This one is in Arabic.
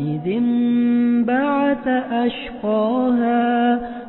إذ انبعث أشقاها